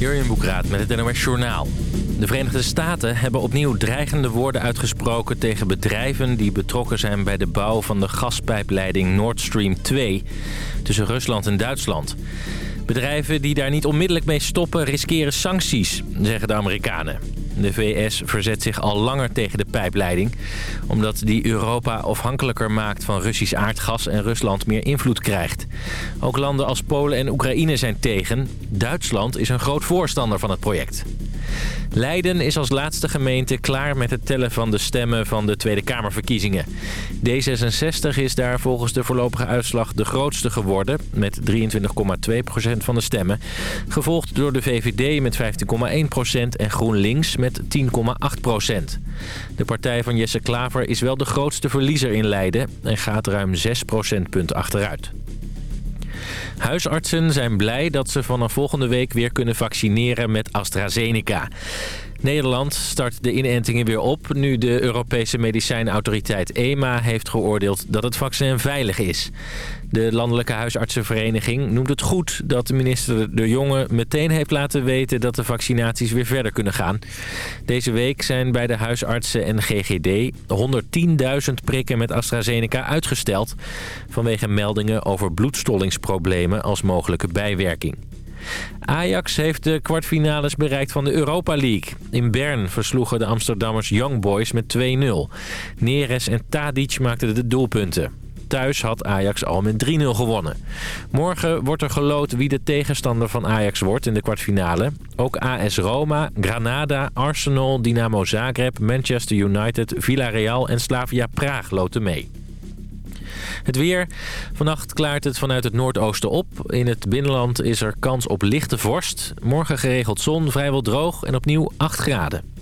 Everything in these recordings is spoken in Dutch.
Jurjen Boekraat met het NOS Journaal. De Verenigde Staten hebben opnieuw dreigende woorden uitgesproken tegen bedrijven die betrokken zijn bij de bouw van de gaspijpleiding Nord Stream 2 tussen Rusland en Duitsland. Bedrijven die daar niet onmiddellijk mee stoppen riskeren sancties, zeggen de Amerikanen. De VS verzet zich al langer tegen de pijpleiding... omdat die Europa afhankelijker maakt van Russisch aardgas... en Rusland meer invloed krijgt. Ook landen als Polen en Oekraïne zijn tegen. Duitsland is een groot voorstander van het project. Leiden is als laatste gemeente klaar met het tellen van de stemmen van de Tweede Kamerverkiezingen. D66 is daar volgens de voorlopige uitslag de grootste geworden met 23,2% van de stemmen. Gevolgd door de VVD met 15,1% en GroenLinks met 10,8%. De partij van Jesse Klaver is wel de grootste verliezer in Leiden en gaat ruim 6 procentpunten achteruit. Huisartsen zijn blij dat ze vanaf volgende week weer kunnen vaccineren met AstraZeneca. Nederland start de inentingen weer op nu de Europese medicijnautoriteit EMA heeft geoordeeld dat het vaccin veilig is. De Landelijke Huisartsenvereniging noemt het goed dat minister De Jonge meteen heeft laten weten dat de vaccinaties weer verder kunnen gaan. Deze week zijn bij de huisartsen en GGD 110.000 prikken met AstraZeneca uitgesteld vanwege meldingen over bloedstollingsproblemen als mogelijke bijwerking. Ajax heeft de kwartfinales bereikt van de Europa League. In Bern versloegen de Amsterdammers Young Boys met 2-0. Neres en Tadic maakten de doelpunten. Thuis had Ajax al met 3-0 gewonnen. Morgen wordt er geloot wie de tegenstander van Ajax wordt in de kwartfinale. Ook AS Roma, Granada, Arsenal, Dynamo Zagreb, Manchester United, Villarreal en Slavia Praag loten mee. Het weer. Vannacht klaart het vanuit het noordoosten op. In het binnenland is er kans op lichte vorst. Morgen geregeld zon, vrijwel droog en opnieuw 8 graden.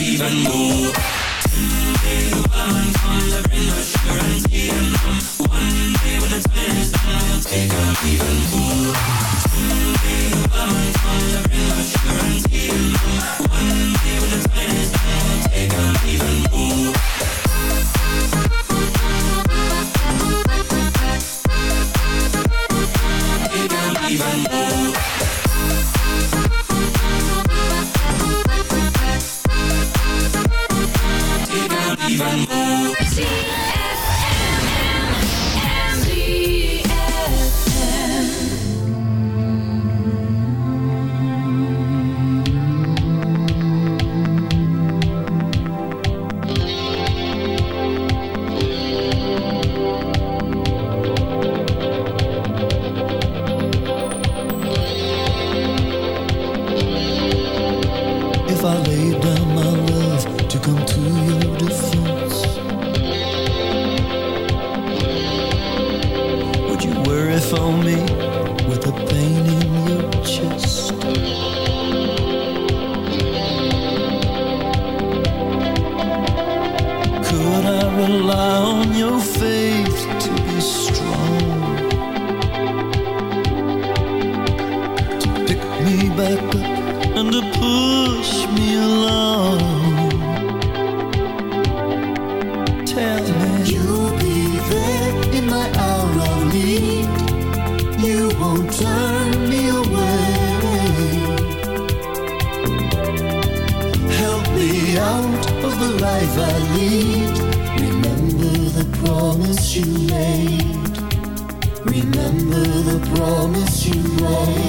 even more One day the and One day when the time is done, I'll take her even more One day the and One day when the time is done, I'll take even more Remember the promise you made.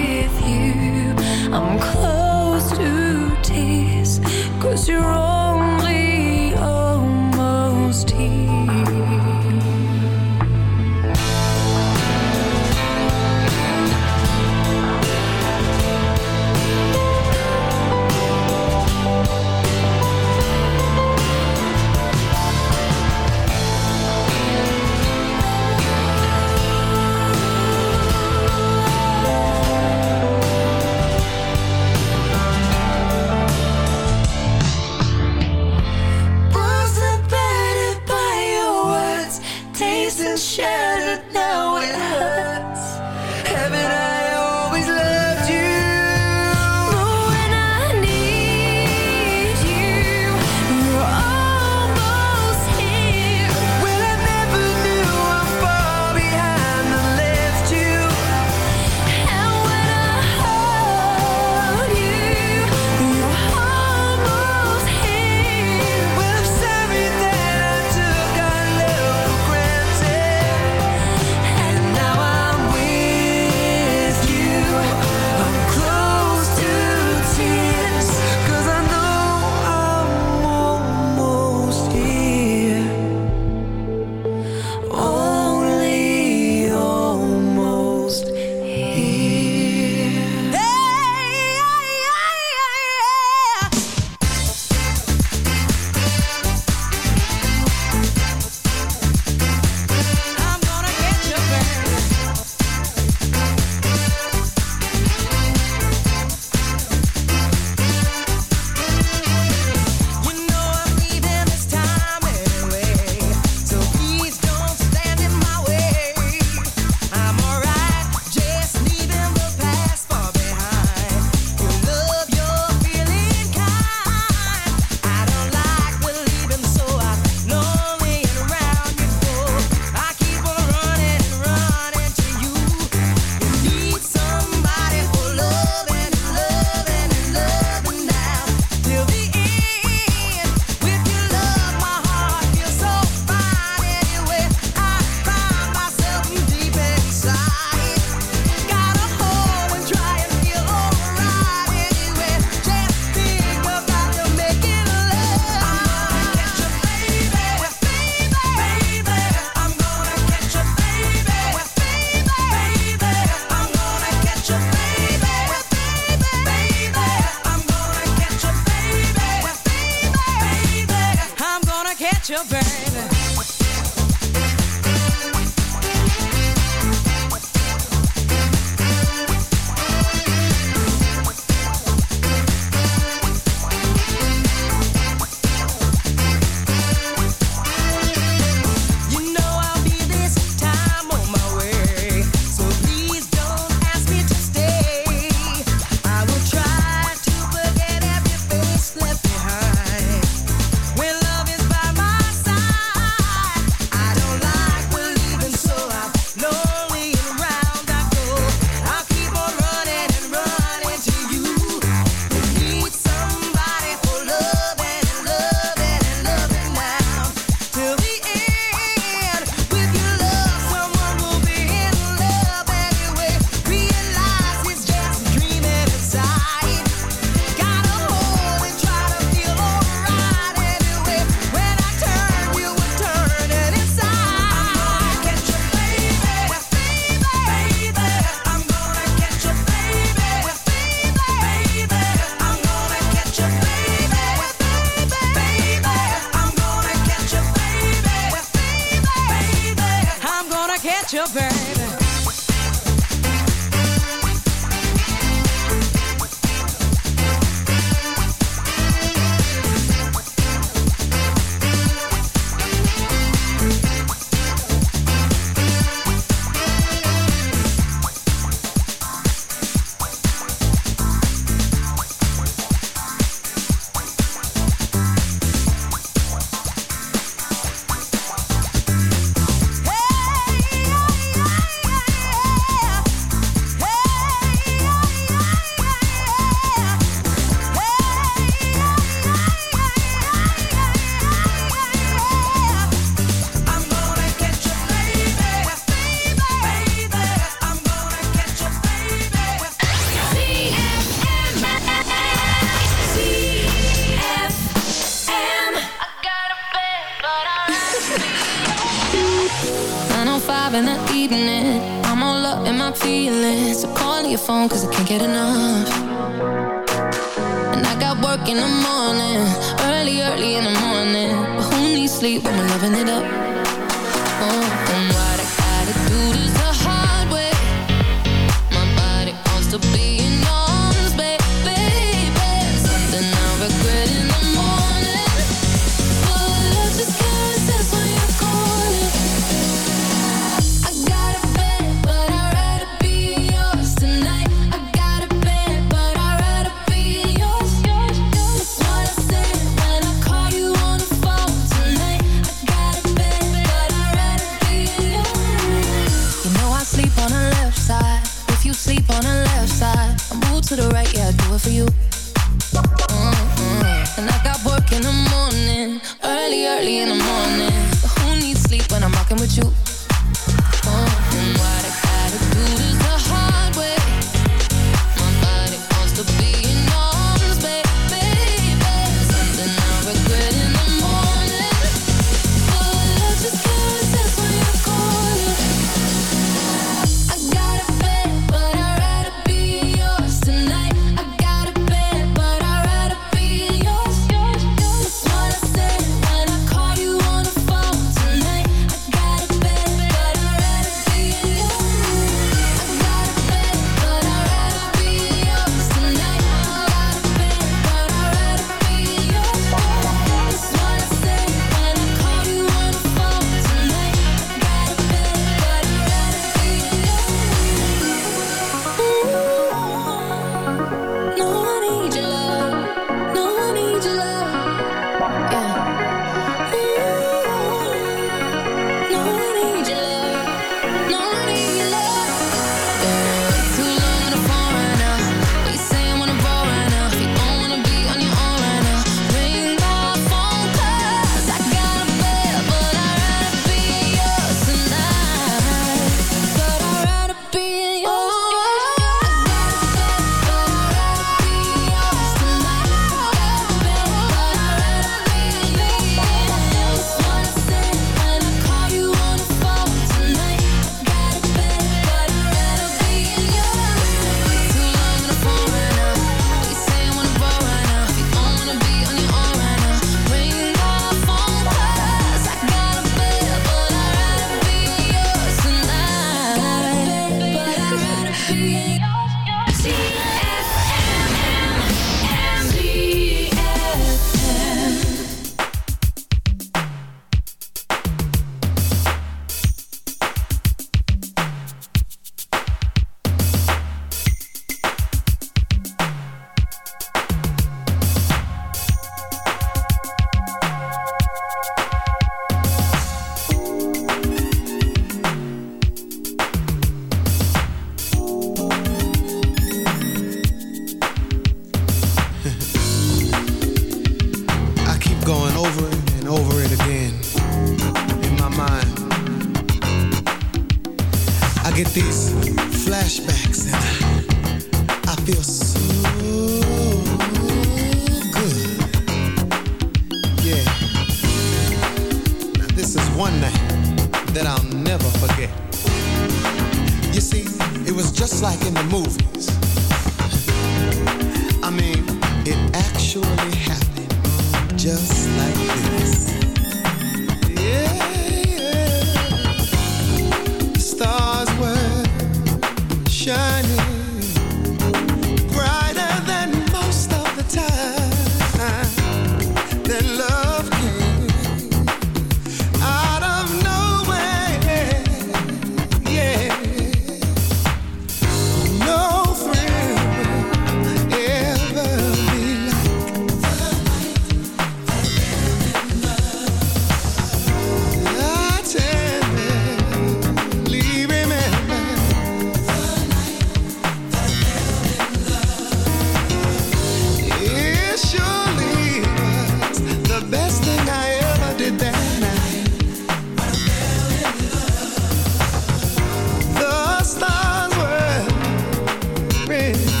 vez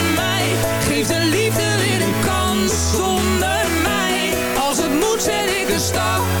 stop.